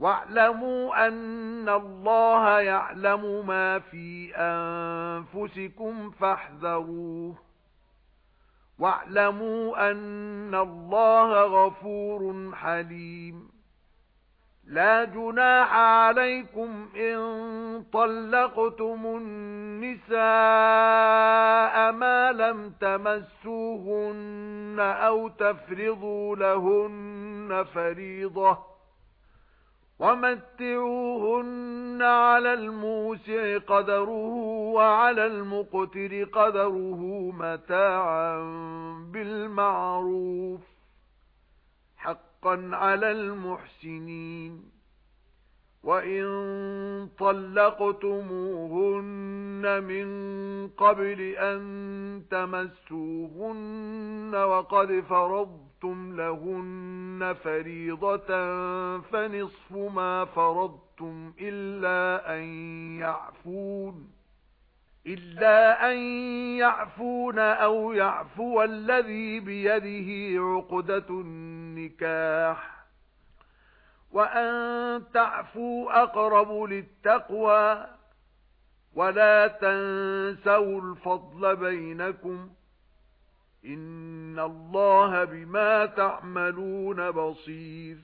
وَاعْلَمُوا أَنَّ اللَّهَ يَعْلَمُ مَا فِي أَنفُسِكُمْ فَاحْذَرُوهُ. وَاعْلَمُوا أَنَّ اللَّهَ غَفُورٌ حَلِيمٌ. لا جناح عليكم إن طلقتم النساء ما لم تمسوهن أو تفرضوا لهن فريضة. وَمَتِّعُوهُنَّ عَلَى الْمُوسِعِ قَدَرُهُ وَعَلَى الْمُقْتِرِ قَدَرُهُ مَتَاعًا بِالْمَعْرُوفِ حَقًّا عَلَى الْمُحْسِنِينَ وَإِن طَلَّقْتُمُوهُنَّ مِن قَبْلِ أَن تَمَسُّوهُنَّ وَقَدْ فَرَضْتُمْ لَهُنَّ فَرِيضَةً فَنِصْفُ مَا فَرَضْتُمْ إِلَّا أَن يَعْفُونَ إِلَّا أَن يَعْفُونَ أَوْ يَعْفُوَ الَّذِي بِيَدِهِ عُقْدَةُ النِّكَاحِ. وَأَن تَعْفُوا أَقْرَبُ لِلتَّقْوَى وَلَا تَنسَوْا الْفَضْلَ بَيْنَكُمْ إِنَّ اللَّهَ بِمَا تَعْمَلُونَ بَصِيرٌ